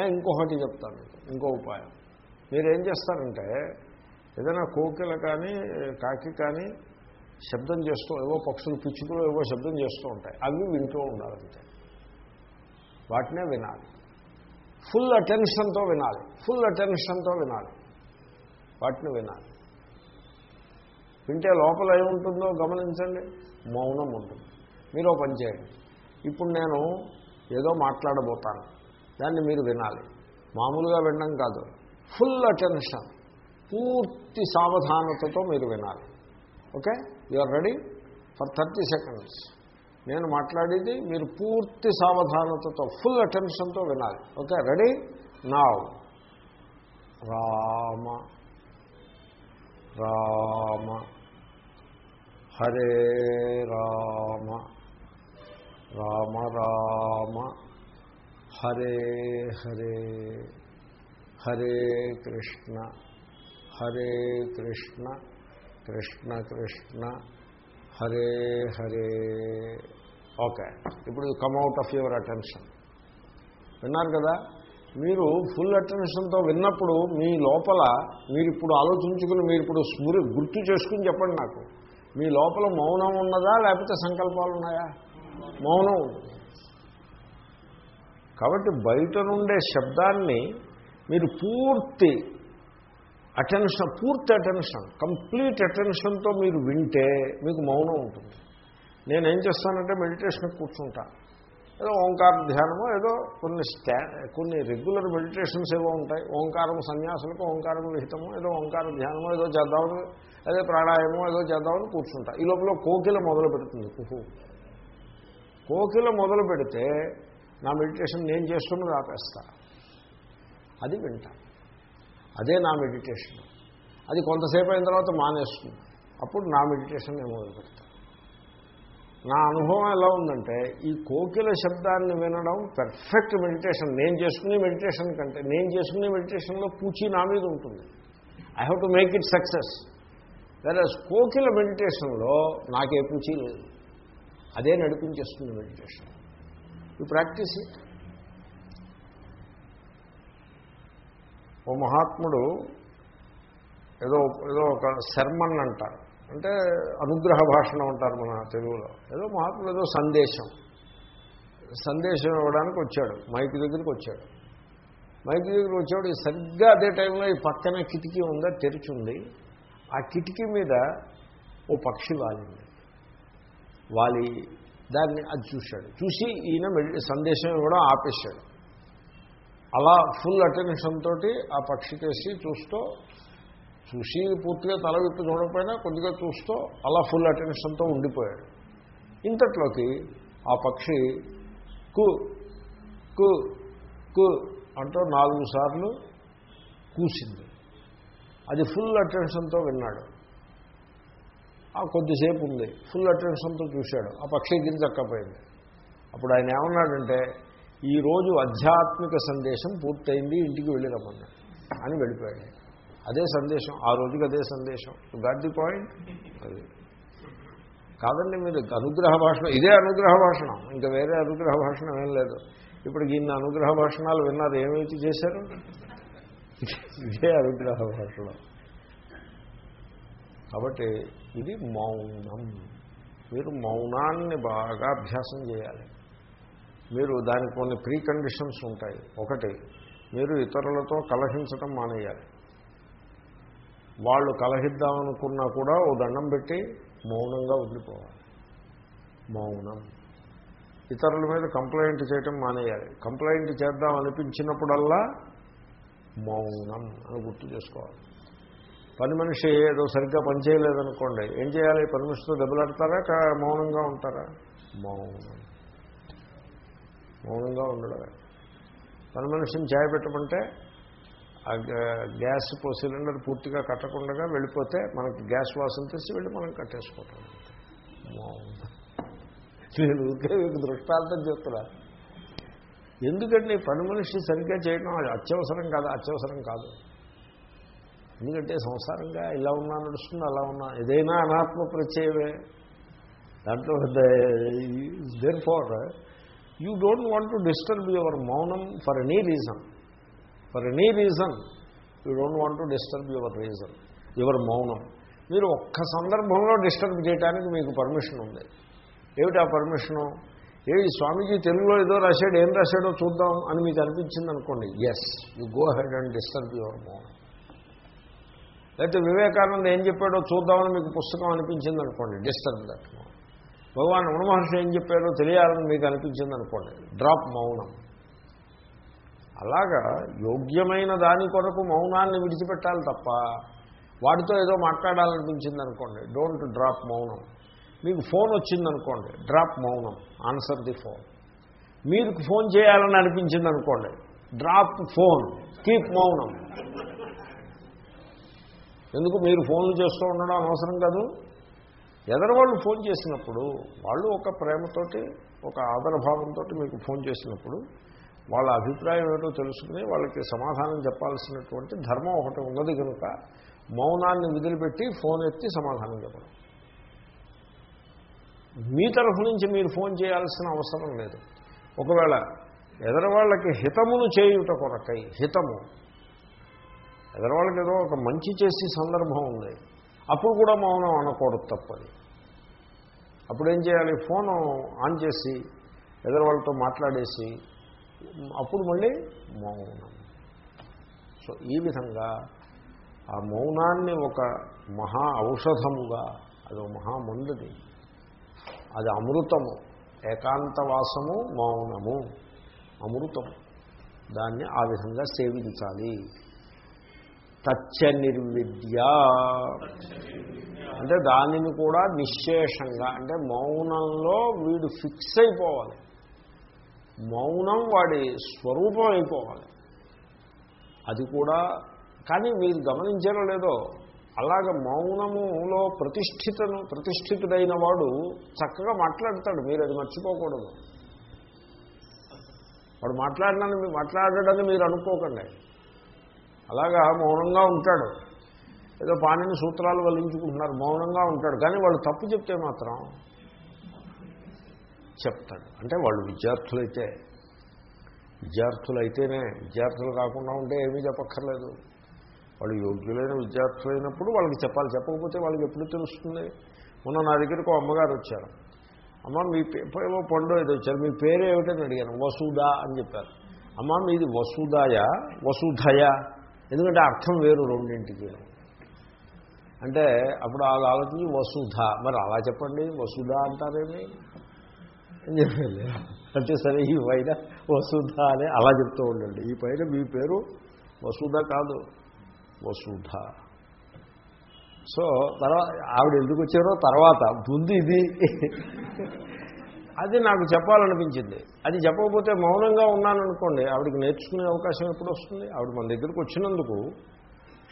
ఇంకొకటి చెప్తాను మీకు ఇంకో ఉపాయం. మీరేం చేస్తారంటే ఏదైనా కోకిల కానీ కాకి కానీ శబ్దం చేస్తూ ఏవో పక్షులు పిచ్చుకులు ఏవో శబ్దం చేస్తూ ఉంటాయి. అవి వింటూ ఉండాలంటే. వాటినే వినాలి. ఫుల్ అటెన్షన్తో వినాలి. ఫుల్ అటెన్షన్తో వినాలి. వాటిని వినాలి. వింటే లోపల ఏముంటుందో గమనించండి. మౌనం ఉంటుంది. మీరు ఓ పని చేయండి. ఇప్పుడు నేను ఏదో మాట్లాడబోతాను. దాన్ని మీరు వినాలి. మామూలుగా వినడం కాదు. ఫుల్ అటెన్షన్ పూర్తి సావధానతతో మీరు వినాలి. Okay? Are ready? For thirty seconds. నేను మాట్లాడేది మీరు పూర్తి సావధానతతో ఫుల్ అటెన్షన్తో వినాలి. ఓకే? రెడీ? నా. రామ. రామ. హరే రామ. రామ రామ. హరే హరే హరే కృష్ణ హరే కృష్ణ కృష్ణ కృష్ణ హరే హరే. ఓకే ఇప్పుడు come out of your attention విన్నారు కదా? మీరు ఫుల్ అటెన్షన్తో విన్నప్పుడు మీ లోపల మీరు ఇప్పుడు ఆలోచించుకుని మీరు ఇప్పుడు స్మృ గుర్తు చేసుకుని చెప్పండి నాకు. మీ లోపల మౌనం ఉన్నదా లేకపోతే సంకల్పాలు ఉన్నాయా? మౌనం ఉంది. కాబట్టి బయట నుండే శబ్దాన్ని మీరు పూర్తి అటెన్షన్ పూర్తి అటెన్షన్ కంప్లీట్ అటెన్షన్తో మీరు వింటే మీకు మౌనం ఉంటుంది. నేనేం చేస్తానంటే మెడిటేషన్కి కూర్చుంటా. ఏదో ఓంకార ధ్యానమో ఏదో కొన్ని స్టా కొన్ని రెగ్యులర్ మెడిటేషన్స్ ఏవో ఉంటాయి. ఓంకారం సన్యాసులకు ఓంకారం విహితము ఏదో ఓంకార ధ్యానమో ఏదో చేద్దామని అదే ప్రాణాయామో ఏదో చేద్దామని కూర్చుంటా. ఈ లోపల కోకిల మొదలు పెడుతుంది. కుహు కోకిల మొదలు పెడితే నా మెడిటేషన్ నేను చేస్తున్నది ఆపేస్తా. అది వింటా. అదే నా మెడిటేషన్. అది కొంతసేపు అయిన తర్వాత మానేస్తుంది. అప్పుడు నా మెడిటేషన్ నేను మొదలు పెడతా నా అనుభవం ఎలా ఉందంటే ఈ కోకిల శబ్దాన్ని వినడం పెర్ఫెక్ట్ మెడిటేషన్ నేను చేసుకునే మెడిటేషన్ కంటే నేను చేసుకునే మెడిటేషన్లో పూచి నా మీద ఉంటుంది. I have to make it success వేరే కోకిల మెడిటేషన్లో నాకే పూచి లేదు. అదే నడిపించేస్తుంది మెడిటేషన్ యూ ప్రాక్టీస్ ఇట్ ఓ మహాత్ముడు ఏదో ఏదో ఒక శర్మన్ అంటారు. అంటే అనుగ్రహ భాషణం అంటారు మన తెలుగులో. ఏదో మహాత్ముడు ఏదో సందేశం. సందేశం ఇవ్వడానికి వచ్చాడు. మైక్ దగ్గరికి వచ్చాడు. మైక్ దగ్గరికి వచ్చాడు. సరిగ్గా అదే టైంలో ఈ పక్కన కిటికీ ఉందా తెరిచి ఉంది ఆ కిటికీ మీద ఓ పక్షి వాలింది. వాలి దాన్ని అది చూశాడు. చూసి ఈయన మెడి సందేశం ఇవ్వడం ఆపేశాడు. అలా ఫుల్ అటెన్షన్ తోటి ఆ పక్షికేసి చూస్తూ చూసి పూర్తిగా తల విప్పి చూడకపోయినా కొద్దిగా చూస్తూ అలా ఫుల్ అటెన్షన్తో ఉండిపోయాడు. ఇంతట్లోకి ఆ పక్షి కు కు కు అంటూ నాలుగు సార్లు కూసింది. అది ఫుల్ అటెన్షన్తో విన్నాడు. కొద్దిసేపు ఉంది ఫుల్ అటెన్షన్తో చూశాడు. ఆ పక్షి గింజక్కపోయింది అప్పుడు ఆయన ఏమన్నాడంటే ఈరోజు ఆధ్యాత్మిక సందేశం పూర్తయింది ఇంటికి వెళ్ళి రమ్మన్నాడు అని వెళ్ళిపోయాడు. అదే సందేశం ఆ రోజుకి అదే సందేశం. గాట్ ది పాయింట్ అది. కాదండి మీరు అనుగ్రహ భాషణ ఇదే అనుగ్రహ భాషణం. ఇంకా వేరే అనుగ్రహ భాషణం ఏం లేదు. ఇప్పుడు ఇన్ని అనుగ్రహ భాషణాలు విన్నారు ఏమైతే చేశారు? ఇదే అనుగ్రహ భాషణం. కాబట్టి ఇది మౌనం. మీరు మౌనాన్ని బాగా అభ్యాసం చేయాలి. మీరు దానికి కొన్ని ప్రీ కండిషన్స్ ఉంటాయి. ఒకటి మీరు ఇతరులతో కలహించటం మానేయాలి. వాళ్ళు కలహిద్దామనుకున్నా కూడా ఓ దండం పెట్టి మౌనంగా ఉండిపోవాలి. మౌనం. ఇతరుల మీద కంప్లైంట్ చేయటం మానేయాలి. కంప్లైంట్ చేద్దాం అనిపించినప్పుడల్లా మౌనం అని గుర్తు చేసుకోవాలి. పని మనిషి ఏదో సరిగ్గా పని చేయలేదనుకోండి ఏం చేయాలి? పని మనిషితో దెబ్బలాడతారా మౌనంగా ఉంటారా? మౌనం. మౌనంగా ఉండడమే. పని మనిషిని ఛాయ్ పెట్టమంటే ఆ గ్యా- గ్యాస్ పో- సిలిండర్ పూర్తిగా కట్టకుండా వెళ్ళిపోతే మనకి గ్యాస్ వాసన తెచ్చి వెళ్ళి మనం కట్టేసుకోవటం నేను ఊరికే మీకు దృష్టాంతం చెప్తున్నా. ఎందుకంటే పని మనిషి సరిగ్గా చేయడం అది అత్యవసరం కాదు అత్యవసరం కాదు. ఎందుకంటే సంసారంగా ఇలా ఉన్నా నడుస్తుంది అలా ఉన్నా ఏదైనా అనాత్మ ప్రత్యయమే. దాంట్లో therefore you don't want to disturb your మౌనం for any reason for any reason you don't want to disturb your reason your మౌనం మీరు ఒక్క సందర్భంలో డిస్టర్బ్ చేయడానికి మీకు పర్మిషన్ ఉంది. ఏమిటి ఆ పర్మిషను ఏ స్వామీజీ తెలుగులో ఏదో రాశాడు ఏం రాశాడో చూద్దాం అని మీకు అనిపించింది అనుకోండి yes you go ahead and disturb your మౌనం లేకపోతే వివేకానంద ఏం చెప్పాడో చూద్దామని మీకు పుస్తకం అనిపించింది అనుకోండి డిస్టర్బ్ దట్ భగవాన్ రమణ మహర్షి ఏం చెప్పాడో తెలియాలని మీకు అనిపించింది అనుకోండి డ్రాప్ మౌనం. అలాగా యోగ్యమైన దాని కొరకు మౌనాన్ని విడిచిపెట్టాలి తప్ప వాటితో ఏదో మాట్లాడాలనిపించింది అనుకోండి డోంట్ డ్రాప్ మౌనం. మీకు ఫోన్ వచ్చిందనుకోండి డ్రాప్ మౌనం ఆన్సర్ ది ఫోన్. మీరు ఫోన్ చేయాలని అనిపించింది అనుకోండి డ్రాప్ ఫోన్ కీప్ మౌనం. ఎందుకు మీరు ఫోన్లు చేస్తూ ఉండడం అనవసరం కాదు? ఎదరవాళ్ళు ఫోన్ చేసినప్పుడు వాళ్ళు ఒక ప్రేమతోటి ఒక ఆదరభావంతో మీకు ఫోన్ చేసినప్పుడు వాళ్ళ అభిప్రాయం ఏమిటో తెలుసుకుని వాళ్ళకి సమాధానం చెప్పాల్సినటువంటి ధర్మం ఒకటి ఉన్నది కనుక మౌనాన్ని వదిలిపెట్టి ఫోన్ ఎత్తి సమాధానం చెప్పడం. మీ తరఫు నుంచి మీరు ఫోన్ చేయాల్సిన అవసరం లేదు. ఒకవేళ ఎదరవాళ్ళకి హితమును చేయుట కొరకై హితము ఎదరవాళ్ళకి ఏదో ఒక మంచి చేసే సందర్భం ఉంది. అప్పుడు కూడా మౌనం అనకూడదు తప్పది. అప్పుడేం చేయాలి? ఫోన్ ఆన్ చేసి ఎదరవాళ్ళతో మాట్లాడేసి అప్పుడు మళ్ళీ మౌనం. సో ఈ విధంగా ఆ మౌనాన్ని ఒక మహా ఔషధముగా అది మహా మందుది అది అమృతము ఏకాంతవాసము మౌనము అమృతము దాన్ని ఆ విధంగా సేవించాలి. తచ్చ నిర్విద్య అంటే దానిని కూడా నిశ్శేషంగా అంటే మౌనంలో వీడు ఫిక్స్ అయిపోవాలి. మౌనం వాడి స్వరూపం అయిపోవాలి. అది కూడా కానీ మీరు గమనించారో లేదో అలాగ మౌనములో ప్రతిష్ఠితను ప్రతిష్ఠితుడైన వాడు చక్కగా మాట్లాడతాడు మీరు అది మర్చిపోకూడదు. వాడు మాట్లాడినని మీరు మాట్లాడాడని మీరు అనుకోకండి. అలాగా మౌనంగా ఉంటాడు. ఏదో పాణిని సూత్రాలు వల్లించుకుంటున్నారు మౌనంగా ఉంటాడు. కానీ వాళ్ళు తప్పు చెప్తే మాత్రం చెప్తాడు. అంటే వాళ్ళు విద్యార్థులైతే విద్యార్థులైతేనే విద్యార్థులు కాకుండా ఉంటే ఏమీ చెప్పక్కర్లేదు. వాళ్ళు యోగ్యులైన విద్యార్థులైనప్పుడు వాళ్ళకి చెప్పాలి. చెప్పకపోతే వాళ్ళకి ఎప్పుడు తెలుస్తుంది? మొన్న నా దగ్గరకు ఒక అమ్మగారు వచ్చారు. అమ్మ మీ ఏవో పండు ఏదో వచ్చారు మీ పేరు ఏమిటని అడిగాను. వసుదా అని చెప్పారు. అమ్మ మీది వసుదాయ వసుధయ? ఎందుకంటే అర్థం వేరు రెండింటికి. అంటే అప్పుడు అది ఆలోచించి వసుధ. మరి అలా చెప్పండి వసుధ అంటారేమి? అని చెప్పాలి అంటే సరే ఈ పైన వసుధ అని అలా చెప్తూ ఉండండి. ఈ పైన మీ పేరు వసుధ కాదు వసుధ. సో తర్వాత ఆవిడ ఎందుకు వచ్చారో తర్వాత ముందు ఇది అది నాకు చెప్పాలనిపించింది. అది చెప్పకపోతే మౌనంగా ఉన్నాననుకోండి ఆవిడకి నేర్చుకునే అవకాశం ఎప్పుడు వస్తుంది? ఆవిడ మన దగ్గరికి వచ్చినందుకు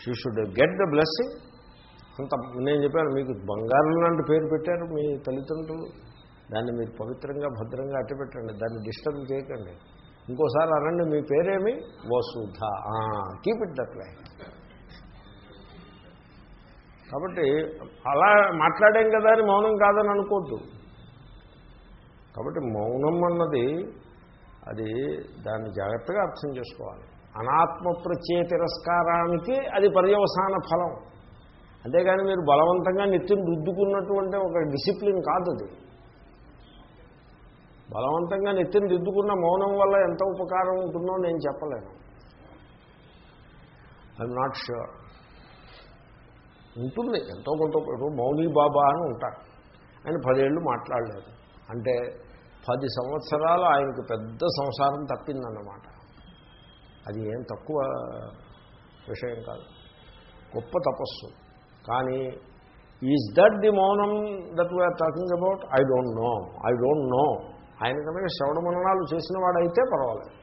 she should get the blessing అంత నేను చెప్పాను మీకు బంగారం లాంటి పేరు పెట్టారు మీ తల్లిదండ్రులు. దాన్ని మీరు పవిత్రంగా భద్రంగా అట్టి పెట్టండి దాన్ని డిస్టర్బ్ చేయకండి. ఇంకోసారి అనండి మీ పేరేమి? Vasudha. Keep it that way కాబట్టి అలా మాట్లాడాం కదా అని మౌనం కాదని అనుకోద్దు. కాబట్టి మౌనం అన్నది అది దాన్ని జాగ్రత్తగా అర్థం చేసుకోవాలి. అనాత్మ ప్రత్యయ తిరస్కారానికి అది పర్యవసాన ఫలం. అంతేగాని మీరు బలవంతంగా నెత్తిని రుద్దుకున్నటువంటి ఒక డిసిప్లిన్ కాదు అది. బలవంతంగా నెత్తిని దిద్దుకున్న మౌనం వల్ల ఎంత ఉపకారం ఉంటుందో నేను చెప్పలేను. ఐఎమ్ నాట్ ష్యూర్ ఉంటుంది. ఎంతో కొంత మౌని బాబా అని ఉంటారు. ఆయన పదేళ్ళు మాట్లాడలేదు. అంటే పది సంవత్సరాలు ఆయనకు పెద్ద సంసారం తప్పిందన్నమాట. అది ఏం తక్కువ విషయం కాదు. గొప్ప తపస్సు. కానీ ఈజ్ దట్ ది మౌనం that we are talking about I don't know I don't know ఆయన కనుక శ్రవణమన్నాలు చేసిన వాడైతే పర్వాలేదు.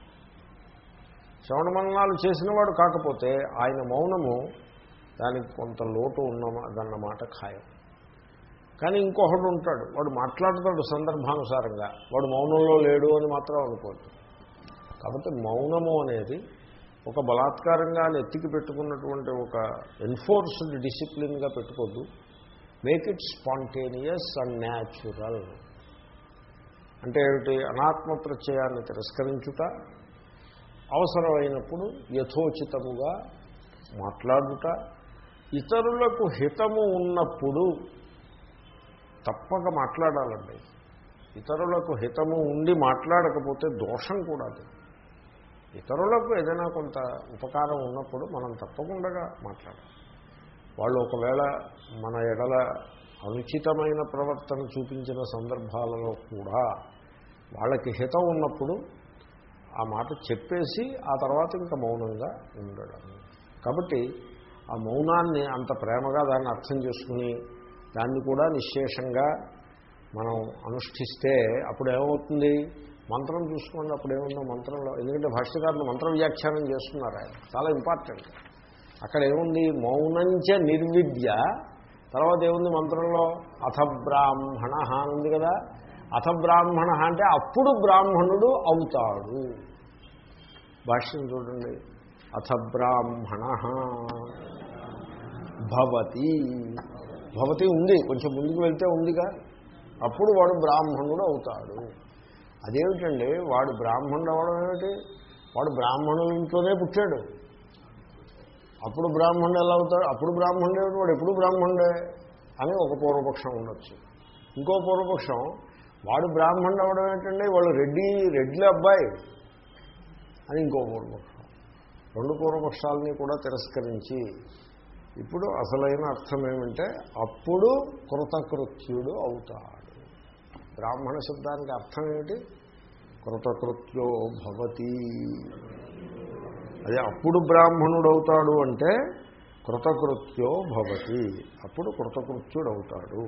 శ్రవణమన్నాలు చేసినవాడు కాకపోతే ఆయన మౌనము దానికి కొంత లోటు ఉన్నదన్నమాట ఖాయం. కానీ ఇంకొకడు ఉంటాడు. వాడు మాట్లాడతాడు సందర్భానుసారంగా. వాడు మౌనంలో లేడు అని మాత్రం అనుకోవద్దు కాబట్టి మౌనము అనేది ఒక బలాత్కారంగా నెత్తికి పెట్టుకున్నటువంటి ఒక ఎన్ఫోర్స్డ్ డిసిప్లిన్గా పెట్టుకోద్దు. Make it spontaneous and natural అంటే ఏమిటి? అనాత్మ ప్రత్యయాన్ని తిరస్కరించుట అవసరమైనప్పుడు యథోచితముగా మాట్లాడుట ఇతరులకు హితము ఉన్నప్పుడు తప్పక మాట్లాడాలండి. ఇతరులకు హితము ఉండి మాట్లాడకపోతే దోషం కూడా అది. ఇతరులకు ఏదైనా కొంత ఉపకారం ఉన్నప్పుడు మనం తప్పకుండా మాట్లాడాలి. వాళ్ళు ఒకవేళ మన ఎడల అనుచితమైన ప్రవర్తన చూపించిన సందర్భాలలో కూడా వాళ్ళకి హితం ఉన్నప్పుడు ఆ మాట చెప్పేసి ఆ తర్వాత ఇంకా మౌనంగా ఉండడం. కాబట్టి ఆ మౌనాన్ని అంత ప్రేమగా దాన్ని అర్థం చేసుకుని దాన్ని కూడా నిశ్శేషంగా మనం అనుష్ఠిస్తే అప్పుడు ఏమవుతుంది? మంత్రం చూసుకోండి అప్పుడు ఏముందో మంత్రంలో. ఎందుకంటే భాష్యకారులు మంత్ర వ్యాఖ్యానం చేస్తున్నారు ఆయన. చాలా ఇంపార్టెంట్ అక్కడ ఏముంది? మౌనంచ నిర్విద్య. తర్వాత ఏముంది మంత్రంలో? అథ బ్రాహ్మణ అని ఉంది కదా? అథ బ్రాహ్మణ అంటే అప్పుడు బ్రాహ్మణుడు అవుతాడు. భాష్యం చూడండి. అథ బ్రాహ్మణ భవతి. భవతి ఉంది కొంచెం ముందుకు వెళ్తే ఉందిగా. అప్పుడు వాడు బ్రాహ్మణుడు అవుతాడు. అదేమిటండి వాడు బ్రాహ్మణుడు అవడం ఏమిటి? వాడు బ్రాహ్మణుల ఇంట్లోనే పుట్టాడు. అప్పుడు బ్రాహ్మణుడు ఎలా అవుతాడు? అప్పుడు బ్రాహ్మణుడే వాడు ఎప్పుడు బ్రాహ్మణుడే? అని ఒక పూర్వపక్షం ఉండొచ్చు. ఇంకో పూర్వపక్షం వాడు బ్రాహ్మణుడు అవడం ఏంటంటే వాళ్ళు రెడ్డి రెడ్ల అబ్బాయి అని ఇంకో పూర్వపక్షం. రెండు పూర్వపక్షాలని కూడా తిరస్కరించి ఇప్పుడు అసలైన అర్థం ఏమంటే అప్పుడు కృతకృత్యుడు అవుతాడు. బ్రాహ్మణ శబ్దానికి అర్థం ఏమిటి కృతకృత్యో భవతి. అదే అప్పుడు బ్రాహ్మణుడు అవుతాడు అంటే కృతకృత్యో భవతి. అప్పుడు కృతకృత్యుడు అవుతాడు.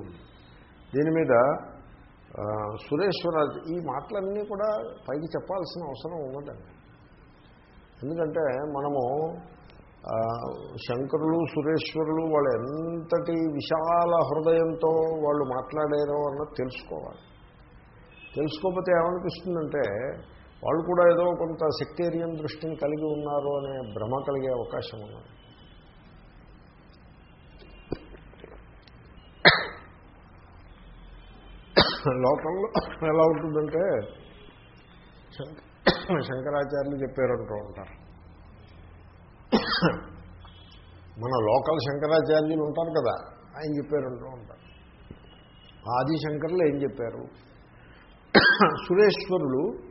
దీని మీద సురేశ్వర ఈ మాటలన్నీ కూడా పైకి చెప్పాల్సిన అవసరం ఉన్నదండి ఎందుకంటే మనము శంకరులు సురేశ్వరులు వాళ్ళు ఎంతటి విశాల హృదయంతో వాళ్ళు మాట్లాడారో అన్నది తెలుసుకోవాలి. తెలుసుకోకపోతే ఏమనిపిస్తుందంటే వాళ్ళు కూడా ఏదో కొంత సెక్టేరియన్ దృష్టిని కలిగి ఉన్నారు అనే భ్రమ కలిగే అవకాశం ఉన్నది. లోకంలో ఎలా ఉంటుందంటే శంకరాచార్యులు చెప్పారంటూ ఉంటారు మన లోకల్ శంకరాచార్యులు ఉంటారు కదా ఆయన చెప్పారంటూ ఉంటారు. ఆదిశంకర్లు ఏం చెప్పారు? సురేశ్వరులు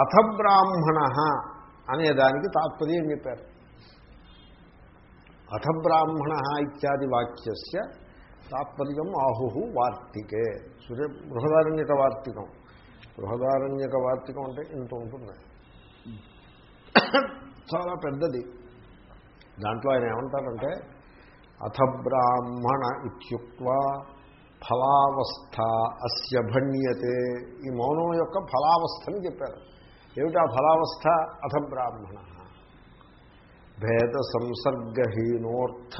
అథబ్రాహ్మణ అనే దానికి తాత్పర్యం చెప్పారు. అథబ్రాహ్మణ ఇత్యాది వాక్యస్య తాత్పర్యం ఆహు వార్తికే. సురే బృహదారణ్యక వార్తికం. బృహదారణ్యక వార్తికం అంటే ఇంత ఉంటుంది. చాలా పెద్దది. దాంట్లో ఆయన ఏమంటారంటే అథ బ్రాహ్మణ ఇత్యుక్వా ఫలావస్థ అస్య భణ్యతే. ఈ మౌనం యొక్క ఫలావస్థని చెప్పారు. ఏమిటా ఫలావస్థ? అథ బ్రాహ్మణ. భేద సంసర్గహీనోర్థ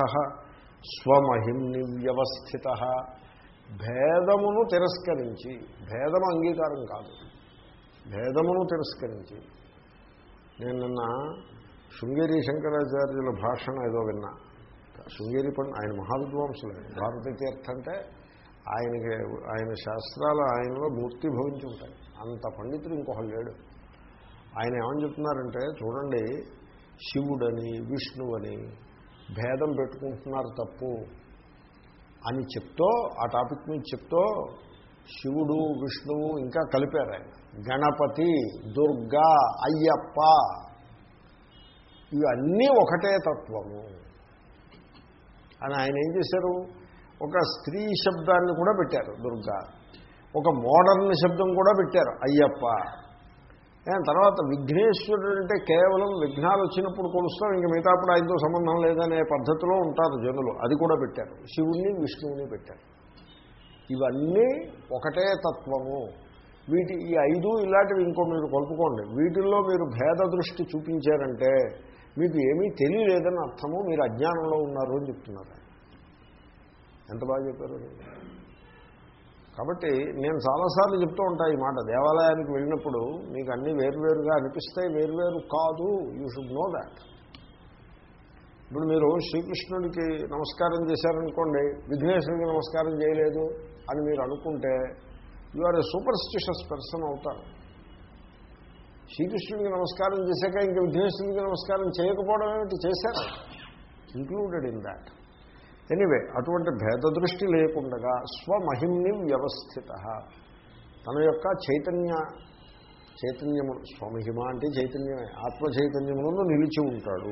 స్వమహిమ్ని వ్యవస్థిత భేదమును తిరస్కరించి భేదము అంగీకారం కాదు. భేదమును తిరస్కరించి నేను నిన్న శృంగేరి శంకరాచార్యుల భాషణ ఏదో విన్నా. శృంగేరి పండు ఆయన మహావిద్వాంసులే. భారత తీర్థ అంటే ఆయనకి ఆయన శాస్త్రాలు ఆయనలో మూర్తి భవించి ఉంటాయి. అంత పండితుడు ఇంకొకరు లేడు. ఆయన ఏమని చెప్తున్నారంటే చూడండి శివుడని విష్ణువని భేదం పెట్టుకుంటున్నారు తప్పు అని చెప్తూ ఆ టాపిక్ మీద చెప్తూ శివుడు విష్ణువు ఇంకా కలిపారు ఆయన. గణపతి దుర్గా అయ్యప్ప. ఇవన్నీ ఒకటే తత్వము. అని ఆయన ఏం చేశారు? ఒక స్త్రీ శబ్దాన్ని కూడా పెట్టారు దుర్గా. ఒక మోడర్న్ శబ్దం కూడా పెట్టారు అయ్యప్ప. తర్వాత విఘ్నేశ్వరుడు అంటే కేవలం విఘ్నాలు వచ్చినప్పుడు కొలుస్తాం ఇంక మిగతాప్పుడు ఆయనతో సంబంధం లేదనే పద్ధతిలో ఉంటారు జనులు. అది కూడా పెట్టారు. శివుణ్ణి విష్ణువుని పెట్టారు. ఇవన్నీ ఒకటే తత్వము. వీటి ఈ ఐదు ఇలాంటివి ఇంకో మీరు కొలుపుకోండి. వీటిల్లో మీరు భేద దృష్టి చూపించారంటే మీకు ఏమీ తెలియలేదని అర్థము మీరు అజ్ఞానంలో ఉన్నారు అని చెప్తున్నారు. ఎంత బాగా చెప్పారు? కాబట్టి నేను చాలాసార్లు చెప్తూ ఉంటా ఈ మాట. దేవాలయానికి వెళ్ళినప్పుడు మీకు అన్నీ వేరువేరుగా అనిపిస్తాయి వేరువేరు కాదు. యూ షుడ్ నో దాట్ ఇప్పుడు మీరు శ్రీకృష్ణుడికి నమస్కారం చేశారనుకోండి విఘ్నేశ్వరుడికి నమస్కారం చేయలేదు అని మీరు అనుకుంటే you are a superstitious person అవుతారు. శ్రీకృష్ణుడికి నమస్కారం చేశాక ఇంకా విఘ్నేశ్వరుడికి నమస్కారం చేయకపోవడం ఏమిటి? చేశారు? ఇంక్లూడెడ్ ఇన్ దాట్ ఎనీవే అటువంటి భేద దృష్టి లేకుండగా స్వమహిమ్ని వ్యవస్థిత. తన యొక్క చైతన్య చైతన్యము స్వమహిమ అంటే చైతన్యమే ఆత్మ చైతన్యములను నిలిచి ఉంటాడు.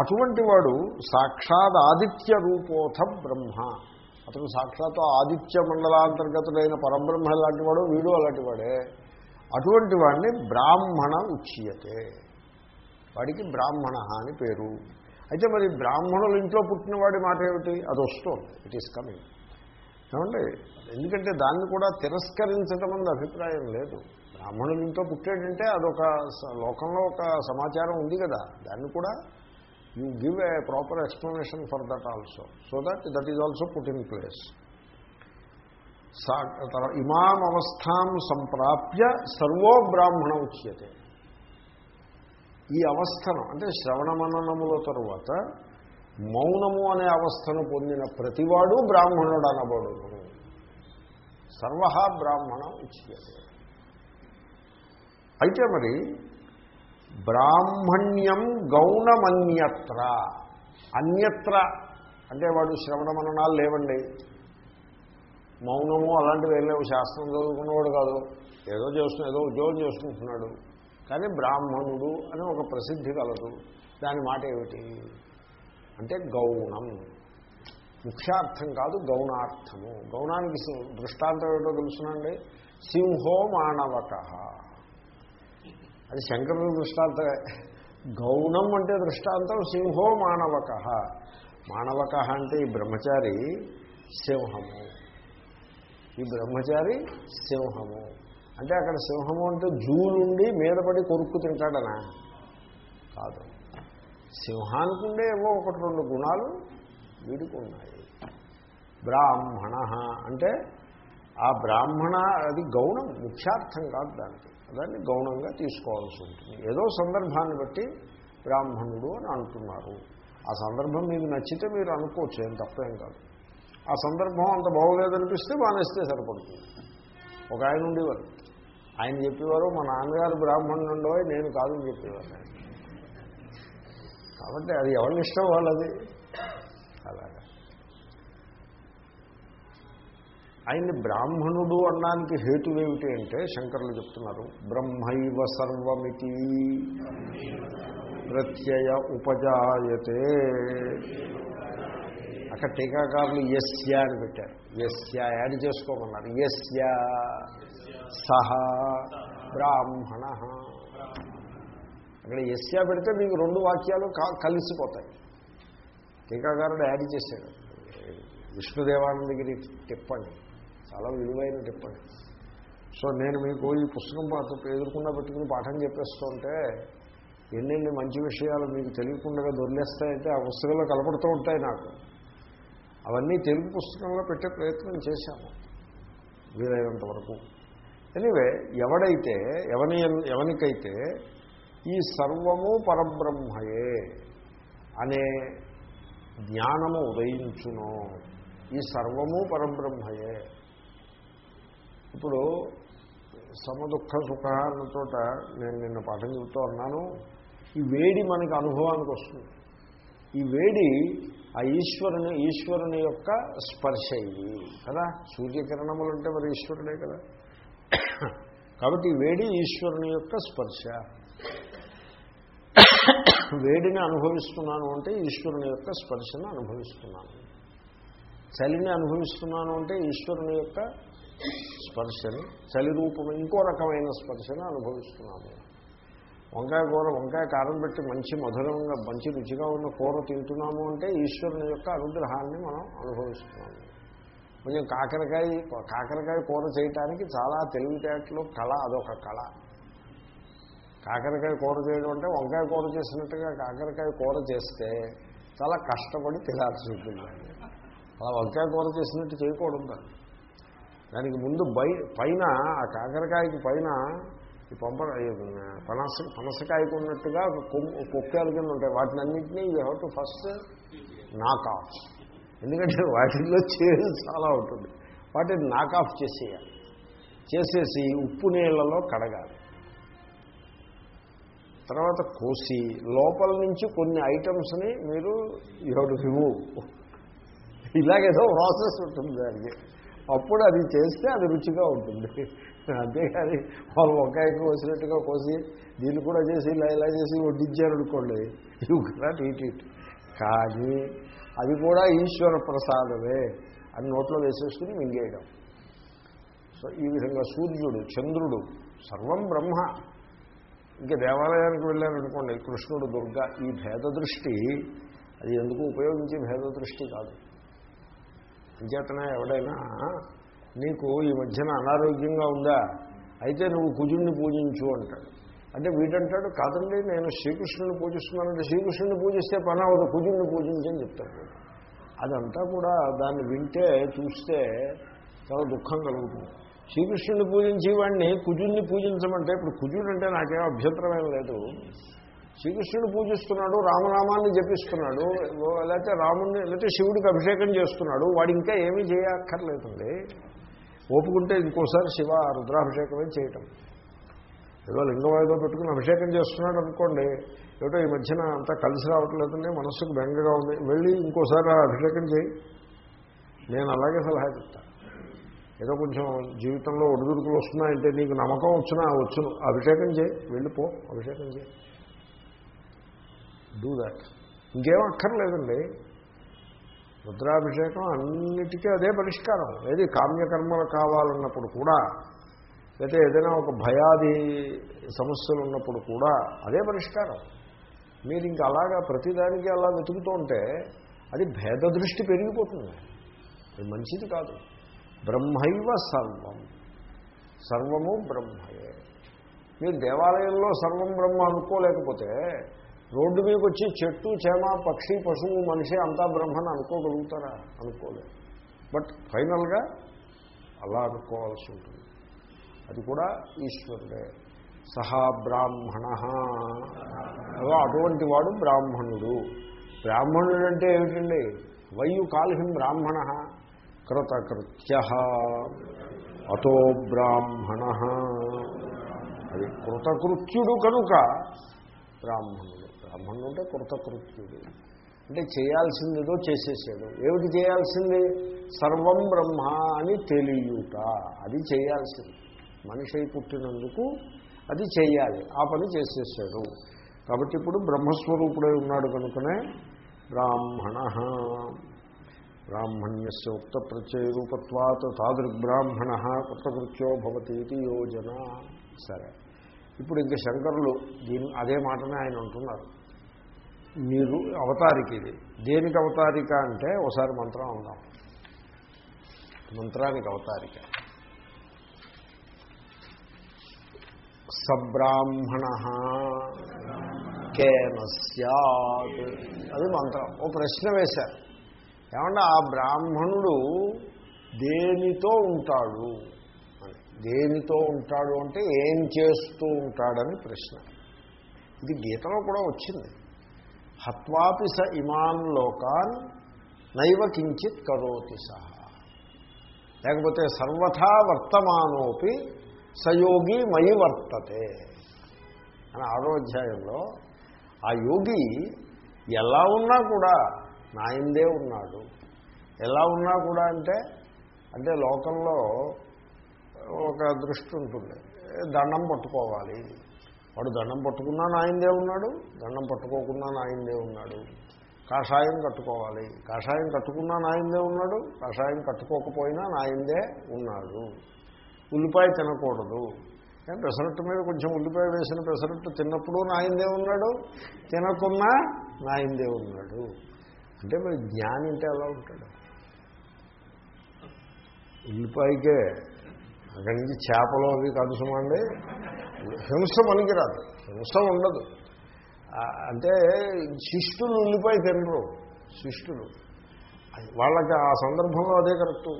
అటువంటి వాడు సాక్షాత్ ఆదిత్య రూపోథ బ్రహ్మ. అతను సాక్షాత్ ఆదిత్య మండలాంతర్గతుడైన పరబ్రహ్మ లాంటి వాడు వీడు అలాంటి వాడే. అటువంటి వాడిని బ్రాహ్మణ ఉచ్యతే. వాడికి బ్రాహ్మణ అని పేరు. అయితే మరి బ్రాహ్మణులు ఇంట్లో పుట్టినవాడి మాట ఏమిటి? అది వస్తుంది. ఇట్ ఈస్ కమింగ్ ఏమండి? ఎందుకంటే దాన్ని కూడా తిరస్కరించడం అన్నది అభిప్రాయం లేదు. బ్రాహ్మణుల ఇంట్లో పుట్టాడంటే అదొక స- లోకంలో ఒక సమాచారం ఉంది కదా. దాన్ని కూడా you give a proper explanation for that also so that that is also put in place సా ఇమాం అవస్థాం సంప్రాప్య సర్వో బ్రాహ్మణ ఉచ్యతే ఈ అవస్థను అంటే శ్రవణమననముల తరువాత మౌనము అనే అవస్థను పొందిన ప్రతివాడు బ్రాహ్మణుడు అనబడు సర్వ బ్రాహ్మణ ఉచ్యతే అయితే మరి బ్రాహ్మణ్యం గౌణమన్యత్ర. అన్యత్ర అంటే వాడు శ్రవణ మననాలు లేవండి. మౌనము అలాంటివి ఏం లేవు. శాస్త్రం చదువుకున్నవాడు కాదు. ఏదో చేస్తున్నా ఏదో ఉద్యోగం చేసుకుంటున్నాడు. కానీ బ్రాహ్మణుడు అని ఒక ప్రసిద్ధి కలదు. దాని మాట ఏమిటి? అంటే గౌణం. ముఖ్యార్థం కాదు గౌణార్థము. గౌణానికి దృష్టాంతం ఏమిటో తెలుసునండి? సింహో మానవక. అది శంకరుడు దృష్టాంతమే. గౌణం అంటే దృష్టాంతం సింహో మానవక. మానవక అంటే ఈ బ్రహ్మచారి సింహము. ఈ బ్రహ్మచారి సింహము. అంటే అక్కడ సింహము అంటే జూలుండి మీద పడి కొరుక్కు తింటాడనా. కాదు. సింహానికి ఉండే ఏవో ఒకటి రెండు గుణాలు వీడికి ఉన్నాయి బ్రాహ్మణ అంటే ఆ బ్రాహ్మణ అది గౌణం ముఖ్యార్థం కాదు దానికి. దాన్ని గౌణంగా తీసుకోవాల్సి ఉంటుంది. ఏదో సందర్భాన్ని బట్టి బ్రాహ్మణుడు అని అంటున్నారు. ఆ సందర్భం మీకు నచ్చితే మీరు అనుకోవచ్చు ఏం తప్పేం కాదు. ఆ సందర్భం అంత బాగోలేదనిపిస్తే మానేస్తే సరిపడుతుంది. ఒక ఆయన ఉండేవారు. ఆయన చెప్పేవారు మా నాన్నగారు బ్రాహ్మణుడో నేను కాదని చెప్పేవారు. కాబట్టి అది ఎవరి ఇష్టం వాళ్ళది? అలాగా. ఆయన్ని బ్రాహ్మణుడు అనడానికి హేతువేమిటి ఏమిటి అంటే శంకరులు చెప్తున్నారు బ్రహ్మైవ సర్వమితి ప్రత్యయ ఉపజాయతే. అక్కడ టీకాకారులు ఎస్య అని పెట్టారు. యస్య యాడ్ చేసుకోమన్నారు. ఎస్య సహ బ్రాహ్మణ. అక్కడ ఎస్య పెడితే మీకు రెండు వాక్యాలు కలిసిపోతాయి. టీకాకారుడు యాడ్ చేశాడు. విష్ణుదేవానందగిరి చెప్పండి. చాలా విలువైన టిప్పండి సో నేను మీకు ఈ పుస్తకం పాటు ఎదుర్కొన్నా పెట్టుకుని పాఠం చెప్పేస్తుంటే ఎన్నెన్ని మంచి విషయాలు మీకు తెలియకుండా దొరిలేస్తాయంటే ఆ పుస్తకంలో కలపడుతూ ఉంటాయి నాకు. అవన్నీ తెలుగు పుస్తకంలో పెట్టే ప్రయత్నం చేశాము వీలైనంత వరకు. ఎనివే ఎవడైతే ఎవని ఎవనికైతే ఈ సర్వము పరబ్రహ్మయే అనే జ్ఞానము ఉదయించును ఈ సర్వము పరబ్రహ్మయే ఇప్పుడు సమదుఃఖ సుఖ అన్న చోట నేను నిన్న పాఠం చెబుతూ ఉన్నాను ఈ వేడి మనకి అనుభవానికి వస్తుంది. ఈ వేడి ఆ ఈశ్వరుని ఈశ్వరుని యొక్క స్పర్శ ఇది కదా? సూర్యకిరణములు అంటే మరి ఈశ్వరుడే కదా? కాబట్టి ఈ వేడి ఈశ్వరుని యొక్క స్పర్శ. వేడిని అనుభవిస్తున్నాను అంటే ఈశ్వరుని యొక్క స్పర్శను అనుభవిస్తున్నాను. చలిని అనుభవిస్తున్నాను అంటే ఈశ్వరుని యొక్క స్పర్శని చలి రూపం ఇంకో రకమైన స్పర్శను అనుభవిస్తున్నాము. వంకాయ కూర వంకాయ కారం పెట్టి మంచి మధురంగా మంచి రుచిగా ఉన్న కూర తింటున్నాము అంటే ఈశ్వరుని యొక్క అనుగ్రహాన్ని మనం అనుభవిస్తున్నాము. కొంచెం కాకరకాయ కాకరకాయ కూర చేయటానికి చాలా తెలివితేటలు కళ అదొక కళ. కాకరకాయ కూర చేయడం అంటే వంకాయ కూర చేసినట్టుగా కాకరకాయ కూర చేస్తే చాలా కష్టపడి తినాల్సి ఉంటుంది. అలా వంకాయ కూర చేసినట్టు చేయకూడదు. దాన్ని. దానికి ముందు బై పైన ఆ కాకరకాయకి పైన ఈ పంప పనస పనసకాయకు ఉన్నట్టుగా కొమ్ము- కొక్కేల కింద ఉంటాయి. వాటిని అన్నింటినీ you have to first knock off ఎందుకంటే వాటిల్లో చేదు చాలా ఉంటుంది. వాటిని నాక్ ఆఫ్ చేసేయాలి. చేసేసి ఉప్పు నీళ్ళలో కడగాలి. తర్వాత కోసి లోపల నుంచి కొన్ని ఐటమ్స్ని మీరు యూ రిమూవ్. ఇలాగేదో ప్రాసెస్ ఉంటుంది దానికి. అప్పుడు అది చేస్తే అది రుచిగా ఉంటుంది. అంతేకాని వాళ్ళు వంకాయకు కోసినట్టుగా కోసి దీన్ని కూడా చేసి ఇలా ఇలా చేసి వడ్డించారు అనుకోండి యూ కెనాట్ ఈట్ ఇట్ కానీ అది కూడా ఈశ్వర ప్రసాదమే అని నోట్లో వేసేసుకుని మింగేయడం. సో ఈ విధంగా సూర్యుడు చంద్రుడు సర్వం బ్రహ్మ. ఇంకా దేవాలయానికి వెళ్ళారనుకోండి కృష్ణుడు దుర్గ ఈ భేద దృష్టి అది ఎందుకు ఉపయోగించే భేద దృష్టి కాదు. అంచేతనే ఎవడైనా నీకు ఈ మధ్యన అనారోగ్యంగా ఉందా? అయితే నువ్వు కుజుడిని పూజించు అంటాడు. అంటే వీడంటాడు కాదండి నేను శ్రీకృష్ణుని పూజిస్తున్నానంటే శ్రీకృష్ణుని పూజిస్తే పని అవదు కుజుడిని పూజించని చెప్తాడు. అదంతా కూడా దాన్ని వింటే చూస్తే చాలా దుఃఖం కలుగుతుంది. శ్రీకృష్ణుని పూజించి వాడిని కుజుడిని పూజించమంటే ఇప్పుడు కుజుడు అంటే నాకేం అభ్యంతరమేం లేదు. శ్రీకృష్ణుడు పూజిస్తున్నాడు రామనామాన్ని జపిస్తున్నాడు లేకపోతే రాముడిని లేకపోతే శివుడికి అభిషేకం చేస్తున్నాడు వాడు ఇంకా ఏమీ చేయక్కర్లేదండి. ఓపుకుంటే ఇంకోసారి శివ రుద్రాభిషేకమే చేయటం. ఏదో లింగం ఏదో పెట్టుకుని అభిషేకం చేస్తున్నాడు అనుకోండి ఏదో ఈ మధ్యన అంతా కలిసి రావట్లేదండి మనస్సుకు బెంగగా ఉంది వెళ్ళి ఇంకోసారి అభిషేకం చేయి. నేను అలాగే సలహా చెప్తాను ఏదో కొంచెం జీవితంలో ఒడిదుడుకులు వస్తున్నాయంటే నీకు నమ్మకం వచ్చినా వచ్చును అభిషేకం చేయి వెళ్ళిపో అభిషేకం చేయి. Do that. ఇంకేం అక్కర్లేదండి. రుద్రాభిషేకం అన్నిటికీ అదే పరిష్కారం. ఏది కామ్యకర్మలు కావాలన్నప్పుడు కూడా లేకపోతే ఏదైనా ఒక భయాది సమస్యలు ఉన్నప్పుడు కూడా అదే పరిష్కారం. మీరు ఇంకా అలాగా ప్రతిదానికి అలా వెతుకుతూ ఉంటే అది భేద దృష్టి పెరిగిపోతుంది. అది మంచిది కాదు. బ్రహ్మైవ సర్వం. సర్వము బ్రహ్మయే. మీరు దేవాలయంలో సర్వం బ్రహ్మ అనుకోలేకపోతే రోడ్డు మీదకి వచ్చి చెట్టు చేమ పక్షి పశువు మనిషి అంతా బ్రహ్మని అనుకోగలుగుతారా? అనుకోలేదు. బట్ ఫైనల్గా అలా అనుకోవాల్సి ఉంటుంది. అది కూడా ఈశ్వరుడే. సహా బ్రాహ్మణ. అటువంటి వాడు బ్రాహ్మణుడు. బ్రాహ్మణుడు అంటే ఏమిటండి? వయ్యు కాల్హిం బ్రాహ్మణ. కృతకృత్య అతో బ్రాహ్మణ. అది కృతకృత్యుడు కనుక బ్రాహ్మణుడు. బ్రాహ్మణుడు అంటే కృతకృత్యుడు అంటే చేయాల్సిందిదో చేసేసాడు ఏమిటి చేయాల్సింది? సర్వం బ్రహ్మ అని తెలియుట. అది చేయాల్సింది. మనిషి పుట్టినందుకు అది చేయాలి. ఆ పని చేసేసాడు. కాబట్టి ఇప్పుడు బ్రహ్మస్వరూపుడై ఉన్నాడు కనుకనే బ్రాహ్మణ. బ్రాహ్మణ్యస్ ఉక్త ప్రత్యయరూపత్వాత్ తాదృగ్బ్రాహ్మణ కృతకృత్యో భవతి ఇది యోజన. సరే. ఇప్పుడు ఇంక శంకరులు దీని అదే మాటనే ఆయన అంటున్నారు. మీరు అవతారిక ఇది. దేనికి అవతారిక అంటే ఒకసారి మంత్రం అందాం. మంత్రానికి అవతారిక. సబ్రాహ్మణ కేన సత్ అది మంత్రం. ఓ ప్రశ్న వేశారు. ఏమంటే ఆ బ్రాహ్మణుడు దేనితో ఉంటాడు? అని. దేనితో ఉంటాడు అంటే ఏం చేస్తూ ఉంటాడని ప్రశ్న. ఇది గీతలో కూడా వచ్చింది. హత్వాపి స ఇమాన్ లోకాన్ నైవ కించిత్ కరోతి సహ. లేకపోతే సర్వథా వర్తమానోపి సయోగి మయి వర్తతే. అని ఆరో అధ్యాయంలో ఆ యోగి ఎలా ఉన్నా కూడా నాయందే ఉన్నాడు. ఎలా ఉన్నా కూడా అంటే అంటే లోకంలో ఒక దృష్టి ఉంటుంది. దండం పట్టుకోవాలి. వాడు దండం పట్టుకున్నా నాయందే ఉన్నాడు దండం పట్టుకోకున్నా నాయందే ఉన్నాడు. కాషాయం కట్టుకోవాలి. కాషాయం కట్టుకున్నా నాయందే ఉన్నాడు కాషాయం కట్టుకోకపోయినా నాయందే ఉన్నాడు. ఉల్లిపాయ తినకూడదు. పెసరట్టు మీద కొంచెం ఉల్లిపాయ వేసిన పెసరట్టు తిన్నప్పుడు నాయందే ఉన్నాడు తినకున్నా నాయందే ఉన్నాడు. అంటే మరి జ్ఞాని అంటే ఎలా ఉంటాడు? ఉల్లిపాయకే అక్కడి నుంచి చేపలు అవి కాదు సుమండి హింస పనికిరాదు. హింస ఉండదు. అంటే శిష్టులు ఉల్లిపాయ తినరు. శిష్టులు. వాళ్ళకి ఆ సందర్భంలో అదే కరెక్టు.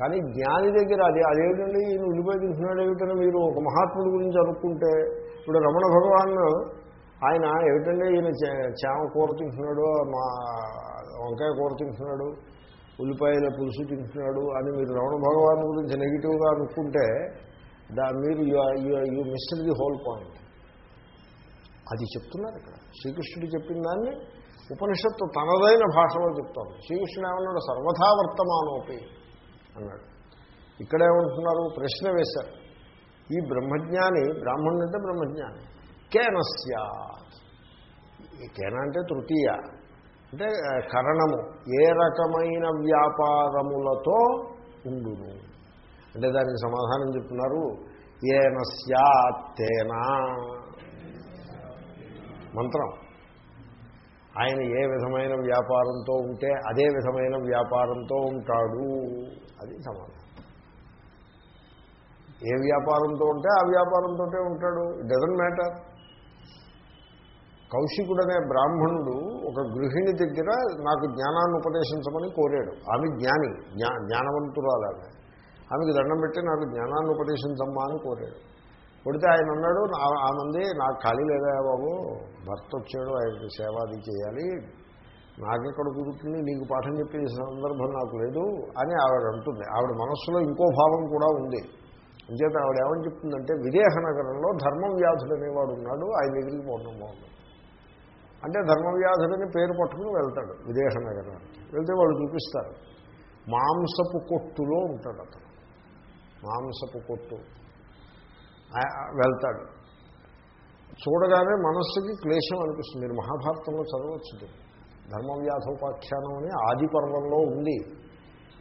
కానీ జ్ఞాని దగ్గర అది అదేమిటండి? ఈయన ఉల్లిపాయ తింటున్నాడు ఏమిటని మీరు ఒక మహాత్ముడి గురించి అనుకుంటే ఇప్పుడు రమణ భగవాన్ ఆయన ఏమిటండి? ఈయన చేమ కూర తింటున్నాడు మా వంకాయ కూర తింటున్నాడు ఉల్లిపాయల పులుసు తింటున్నాడు అని మీరు రమణ భగవాన్ గురించి నెగిటివ్గా అనుకుంటే దా మీరు you missed the whole point అది చెప్తున్నారు ఇక్కడ. శ్రీకృష్ణుడు చెప్పిన దాన్ని ఉపనిషత్తు తనదైన భాషలో చెప్తోంది. శ్రీకృష్ణుడు ఏమన్నాడు? సర్వథా వర్తమానోపి అన్నాడు. ఇక్కడేమంటున్నారు ప్రశ్న వేశారు. ఈ బ్రహ్మజ్ఞాని బ్రాహ్మణుడు అంటే బ్రహ్మజ్ఞాని. కేన ఈ కేన అంటే తృతీయ. అంటే కరణము ఏ రకమైన వ్యాపారములతో ఉండును? అంటే దానికి సమాధానం చెప్తున్నారు ఏన స్యాత్తేనా మంత్రం. ఆయన ఏ విధమైన వ్యాపారంతో ఉంటే అదే విధమైన వ్యాపారంతో ఉంటాడు. అది సమాధానం. ఏ వ్యాపారంతో ఉంటే ఆ వ్యాపారంతో ఉంటాడు. ఇట్ డజంట్ మ్యాటర్ కౌశికుడనే బ్రాహ్మణుడు ఒక గృహిణి దగ్గర నాకు జ్ఞానాన్ని ఉపదేశించమని కోరాడు. ఆమె జ్ఞాని జ్ఞా జ్ఞానవంతురాలాగా ఆమెకి దండం పెట్టి నాకు జ్ఞానాన్ని ఉపదేశించమ్మా అని కోరాడు. కొడితే ఆయన అన్నాడు "నా- నాకు ఖాళీ లేదా బాబు? భర్త వచ్చాడు ఆయనకి సేవ అది చేయాలి. నాకెక్కడ కుదురుతుంది? నీకు పాఠం చెప్పే సందర్భం నాకు లేదు అని ఆవిడ అంటుంది. ఆవిడ మనస్సులో ఇంకో భావం కూడా ఉంది. అంచేత ఆవిడ ఏమని చెప్తుందంటే విదేహ నగరంలో ధర్మవ్యాధుడు అనేవాడు ఉన్నాడు ఆయన దగ్గరికి పోవడం బాగుంది. అంటే ధర్మవ్యాధుడని పేరు పట్టుకుని వెళ్తాడు విదేశ నగరానికి వెళ్తే వాళ్ళు చూపిస్తారు. మాంసపు కొట్టులో ఉంటాడు అతను. మాంసపు కొట్టు. వెళ్తాడు. చూడగానే మనస్సుకి క్లేశం అనిపిస్తుంది. మీరు మహాభారతంలో చదవచ్చు ధర్మవ్యాధోపాఖ్యానం అని ఆది పర్వంలో ఉంది.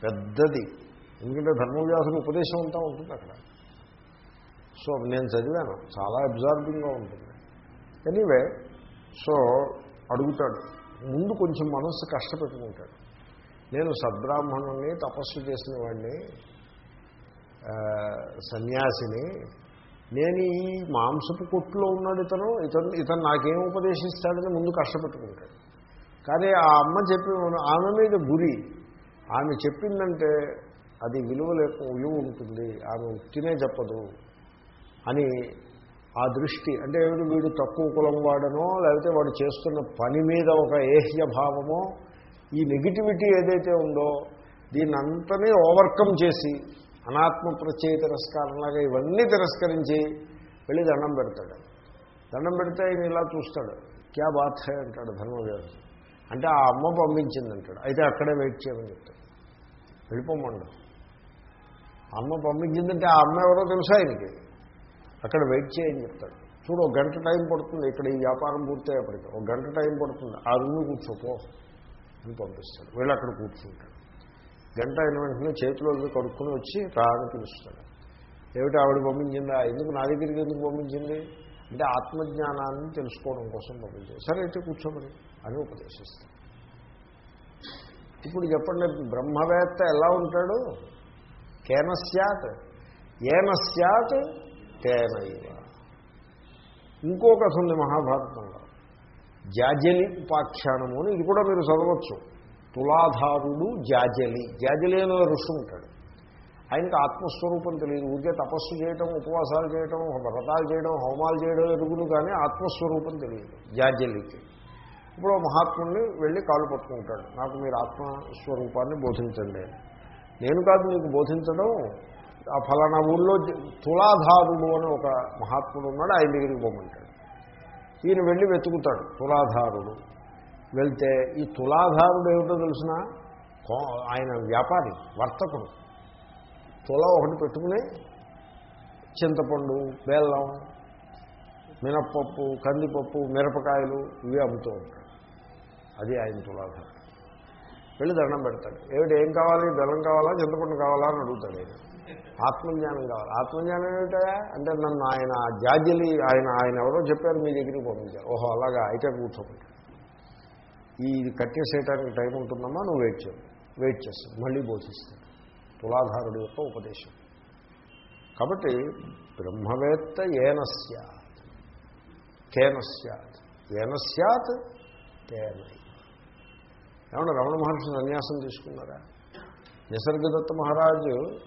పెద్దది. ఎందుకంటే ధర్మవ్యాధుల ఉపదేశం అంతా ఉంటుంది అక్కడ. సో నేను చదివాను. చాలా అబ్జార్బింగ్గా ఉంటుంది. ఎనీవే సో అడుగుతాడు. ముందు కొంచెం మనస్సు కష్టపెట్టుకుంటాడు. నేను సద్బ్రాహ్మణుని తపస్సు చేసిన వాడిని సన్యాసిని. నేను ఈ మాంసపు కొట్టులో ఉన్నాడు ఇతను. ఇతను ఇతను నాకేం ఉపదేశిస్తాడని ముందు కష్టపెట్టుకుంటాడు. కానీ ఆ అమ్మ చెప్పి ఆమె మీద గురి. ఆమె చెప్పిందంటే అది విలువ లేక విలువ ఉంటుంది. ఆమె ఉత్తినే చెప్పదు అని ఆ దృష్టి అంటే ఏమిటి వీడు తక్కువ కులం వాడనో లేకపోతే వాడు చేస్తున్న పని మీద ఒక ఏహ్య భావమో ఈ నెగిటివిటీ ఏదైతే ఉందో దీన్ని అంతనే ఓవర్కమ్ చేసి అనాత్మ ప్రత్యయ తిరస్కారంలాగా ఇవన్నీ తిరస్కరించి వెళ్ళి దండం పెడతాడు. దండం పెడితే ఆయన ఇలా చూస్తాడు క్యా బాత్ హై? అంటాడు ధర్మవ్యాధి అంటే ఆ అమ్మ పంపించిందంటాడు అయితే అక్కడే వెయిట్ చేయమని చెప్తాడు. వెళ్ళిపోమండు అమ్మ పంపించిందంటే ఆ అమ్మ ఎవరో తెలుసా ఆయనకి? అక్కడ వెయిట్ చేయని చెప్తాడు. చూడు ఒక గంట టైం పడుతుంది. ఇక్కడ ఈ వ్యాపారం పూర్తయ్యేప్పటికి ఒక గంట టైం పడుతుంది. ఆ రూమ్ కూర్చోపో అని పంపిస్తాడు. వీళ్ళు అక్కడ కూర్చుంటాడు. గంట అయిన వెంటనే చేతిలో కడుక్కొని వచ్చి రా అని పిలుస్తాడు. ఏమిటి ఆవిడ పంపించిందా? ఎందుకు నా దగ్గరికి ఎందుకు పంపించింది? అంటే ఆత్మజ్ఞానాన్ని తెలుసుకోవడం కోసం పంపించింది. సరే అయితే కూర్చోమని అని ఉపదేశిస్తాడు. ఇప్పుడు చెప్పండి బ్రహ్మవేత్త ఎలా ఉంటాడు? కేన స్యాత్. ఏన స్యాత్ తేనైవ ఇంకో కథ ఉంది మహాభారతంలో జాజలి ఉపాఖ్యానము అని ఇది కూడా మీరు చదవచ్చు. తులాధారుడు జాజలి. జాజలి అనే ఋషి ఉంటాడు. ఆయనకు ఆత్మస్వరూపం తెలియదు. ఊరికే తపస్సు చేయటం ఉపవాసాలు చేయటం వ్రతాలు చేయడం హోమాలు చేయడం ఎరుగులు కానీ ఆత్మస్వరూపం తెలియదు జాజలికి. ఇప్పుడు ఓ మహాత్ముడిని వెళ్ళి కాలు పట్టుకుంటాడు. నాకు మీరు ఆత్మస్వరూపాన్ని బోధించండి నేను కాదు మీకు బోధించడం ఆ ఫలానా ఊళ్ళో తులాధారుడు అని ఒక మహాత్ముడు ఉన్నాడు ఆయన దగ్గరికి పోమంటాడు. ఈయన వెళ్ళి వెతుకుతాడు తులాధారుడు. వెళ్తే ఈ తులాధారుడు ఏమిటో తెలిసిన? ఆయన వ్యాపారి వర్తకుడు. తుల ఒకటి పెట్టుకుని చింతపండు బెల్లం మినప్పప్పు కందిపప్పు మిరపకాయలు ఇవి అమ్ముతూ ఉంటాడు. అది ఆయన తులాధారుడు. వెళ్ళి దండం పెడతాడు. ఏమిటి ఏం కావాలి? బెల్లం కావాలా? చింతపండు కావాలా? అని అడుగుతాడు ఆయన. ఆత్మజ్ఞానం కావాలి. ఆత్మజ్ఞానం ఏమిటా? అంటే నన్ను ఆయన జాజలి ఆయన ఆయన ఎవరో చెప్పారు మీ దగ్గరికి పంపించారు. ఓహో అలాగా? అయితే కూర్చోండి. ఇది కట్టేసేయటానికి టైం ఉంటుందమ్మా నువ్వు వెయిట్ చేయవు వెయిట్ చేస్తావు మళ్ళీ బోధిస్తాడు తులాధారుడు యొక్క ఉపదేశం. కాబట్టి బ్రహ్మవేత్త ఏన స్యాత్. కేన స్యాత్. ఏన స్యాత్ తేన. ఏమన్నా రమణ మహర్షి సన్యాసం తీసుకున్నారా? నిసర్గదత్త మహారాజు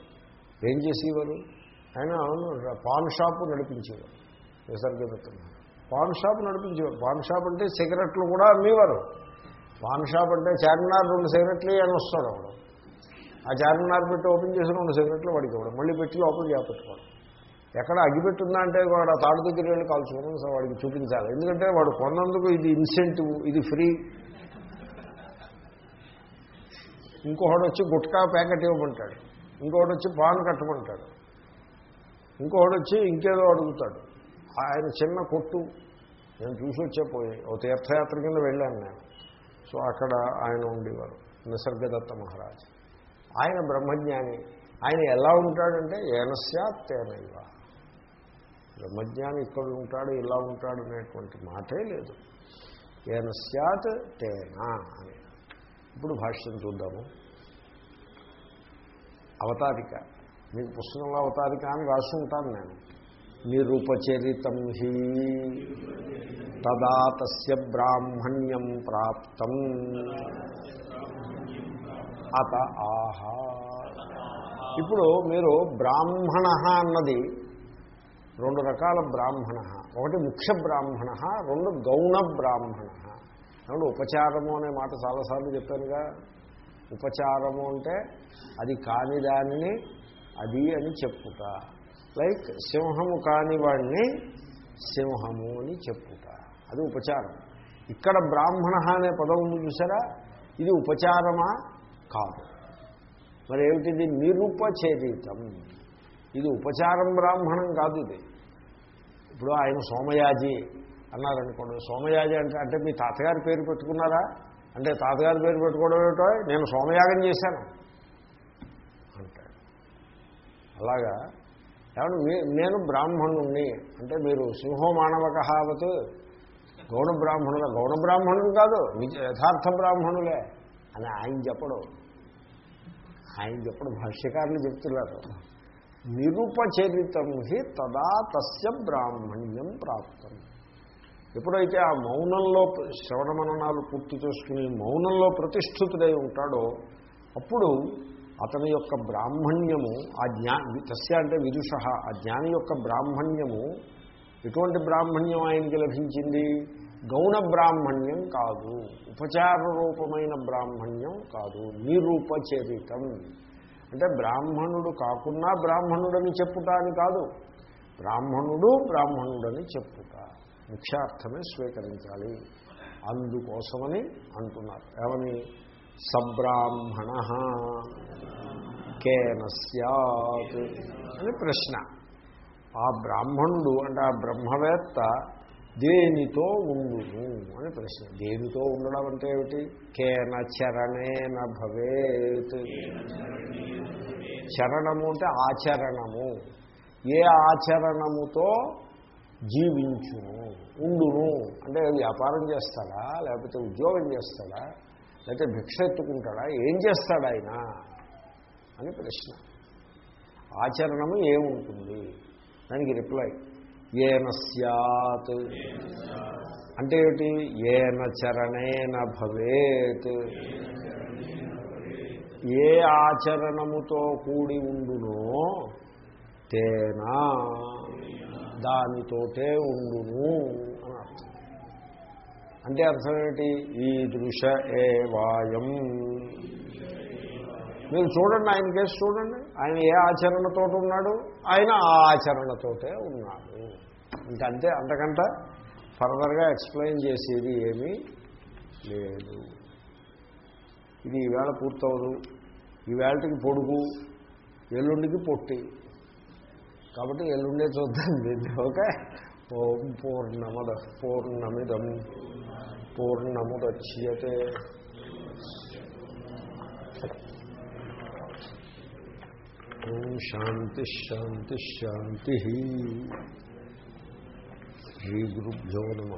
ఏం చేసేవారు? ఆయన అవును పాన్ షాపు నడిపించేవారు. నిసర్గదత్త పాన్ షాప్ నడిపించేవారు. పాన్ షాప్ అంటే సిగరెట్లు కూడా అమ్మేవారు. పాన్ షాప్ అంటే చార్మినార్ రెండు సిగరెట్లు అని వస్తాడు అప్పుడు. ఆ చార్మినార్ పెట్టి ఓపెన్ చేసి రెండు సిగరెట్లు వాడికి ఇవ్వడం మళ్ళీ పెట్టి లోపల చేపెట్టుకోవడం ఎక్కడ అగ్గిపెట్టుందా అంటే వాడు ఆ తాడు దగ్గర వెళ్ళి కాల్చుకోవడం వాడికి చూపించాలి. ఎందుకంటే వాడు కొన్నందుకు ఇది ఇన్సెంటివ్ ఇది ఫ్రీ. ఇంకొకడు వచ్చి గుట్కా ప్యాకెట్ ఇవ్వమంటాడు. ఇంకోటి వచ్చి పాన్ కట్టమంటాడు ఇంకోటి వచ్చి ఇంకేదో అడుగుతాడు. ఆయన చిన్న కొట్టు. నేను చూసి వచ్చే పోయి ఓ తీర్థయాత్ర కింద వెళ్ళాను నేను. సో అక్కడ ఆయన ఉండేవారు నిసర్గదత్త మహారాజ్. ఆయన బ్రహ్మజ్ఞాని. ఆయన ఎలా ఉంటాడంటే ఏనస్యాత్ తేనైవ. బ్రహ్మజ్ఞాని ఇక్కడ ఉంటాడు ఇలా ఉంటాడు అనేటువంటి మాటే లేదు. ఏనస్యాత్ తేనా అని. ఇప్పుడు భాష్యం చూద్దాము. అవతారిక. మీకు పుస్తకంలో అవతారిక అని రాసి ఉంటాను నేను. నిరుపచరితం హి తదా తస్య బ్రాహ్మణ్యం ప్రాప్తం. అత ఆహా. ఇప్పుడు మీరు బ్రాహ్మణ అన్నది రెండు రకాల బ్రాహ్మణ. ఒకటి ముఖ్య బ్రాహ్మణ రెండు గౌణ బ్రాహ్మణ. రెండు ఉపచారము అనే మాట చాలాసార్లు చెప్పానుగా? ఉపచారము అంటే అది కాని దానిని అది అని చెప్పుట. లైక్ సింహము కాని వాడిని సింహము అని చెప్పుట. అది ఉపచారం. ఇక్కడ బ్రాహ్మణ అనే పదం ఉంది చూసారా? ఇది ఉపచారమా? కాదు. మరి ఏమిటిది? నిరుపచరితం. ఇది ఉపచారం బ్రాహ్మణం కాదు ఇది. ఇప్పుడు ఆయన సోమయాజి అన్నారనుకోండి. సోమయాజి అంటే అంటే మీ తాతగారి పేరు పెట్టుకున్నారా? అంటే తాతగారి పేరు పెట్టుకోవడం ఏమిటో? నేను సోమయాగం చేశాను. అంటాడు. అలాగా? ఏమన్నా మీ నేను బ్రాహ్మణుణ్ణి. అంటే మీరు సింహో మానవకహావత్ గౌణ బ్రాహ్మణుల గౌణ బ్రాహ్మణుడు కాదు నిజ యథార్థ బ్రాహ్మణులే అని ఆయన చెప్పడు. ఆయన చెప్పడం భాష్యకారులు చెప్తున్నారు. నిరుపచరితం హి తదా తస్య బ్రాహ్మణ్యం ప్రాప్తం. ఎప్పుడైతే ఆ మౌనంలో శ్రవణ మననాలు పూర్తి చేసుకుని మౌనంలో ప్రతిష్ఠితుడై ఉంటాడో అప్పుడు అతని యొక్క బ్రాహ్మణ్యము ఆ జ్ఞా తస్య అంటే విదుష ఆ జ్ఞాని యొక్క బ్రాహ్మణ్యము ఎటువంటి బ్రాహ్మణ్యం ఆయనకి లభించింది? గౌణ బ్రాహ్మణ్యం కాదు. ఉపచార రూపమైన బ్రాహ్మణ్యం కాదు. నిరూపచరితం. అంటే బ్రాహ్మణుడు కాకున్నా బ్రాహ్మణుడని చెప్పుటాని కాదు. బ్రాహ్మణుడు బ్రాహ్మణుడని చెప్పు. ముఖ్యార్థమే స్వీకరించాలి. అందుకోసమని అంటున్నారు. ఏమని? సబ్రాహ్మణ కేన సత్ అని ప్రశ్న. ఆ బ్రాహ్మణుడు అంటే ఆ బ్రహ్మవేత్త దేనితో ఉండును అని ప్రశ్న. దేనితో ఉండడం అంటే ఏమిటి? కేన చరణేన భవేత్. చరణము అంటే ఆచరణము. ఏ ఆచరణముతో జీవించును ఉండును. అంటే వ్యాపారం చేస్తాడా లేకపోతే ఉద్యోగం చేస్తాడా లేకపోతే భిక్ష ఎత్తుకుంటాడా ఏం చేస్తాడు ఆయన అని ప్రశ్న. ఆచరణము ఏముంటుంది దానికి రిప్లై. ఏన సత్ అంటే ఏమిటి? ఏన చరణేన భవేత్. ఏ ఆచరణముతో కూడి ఉండునో తేనా దానితోటే ఉండును అని అర్థం. అంటే అర్థం ఏమిటి? ఈ దృశ ఏ వాయం. మీరు చూడండి ఆయన కేసు చూడండి. ఆయన ఏ ఆచరణతో ఉన్నాడు? ఆయన ఆ ఆచరణతోటే ఉన్నాడు. ఇంకంతే అంతకంట ఫర్దర్గా ఎక్స్ప్లెయిన్ చేసేది ఏమీ లేదు. ఇది ఈవేళ పూర్తవదు. ఈవేళకి పొడుగు ఎల్లుండికి పొట్టి. కాబట్టి ఎల్లుండే చూద్దాం దీన్ని ఓకే ఓం పూర్ణమద పూర్ణమిదం పూర్ణముద్యతే ఓం శాంతి శాంతి శాంతి శ్రీ గురుభ్యో నమ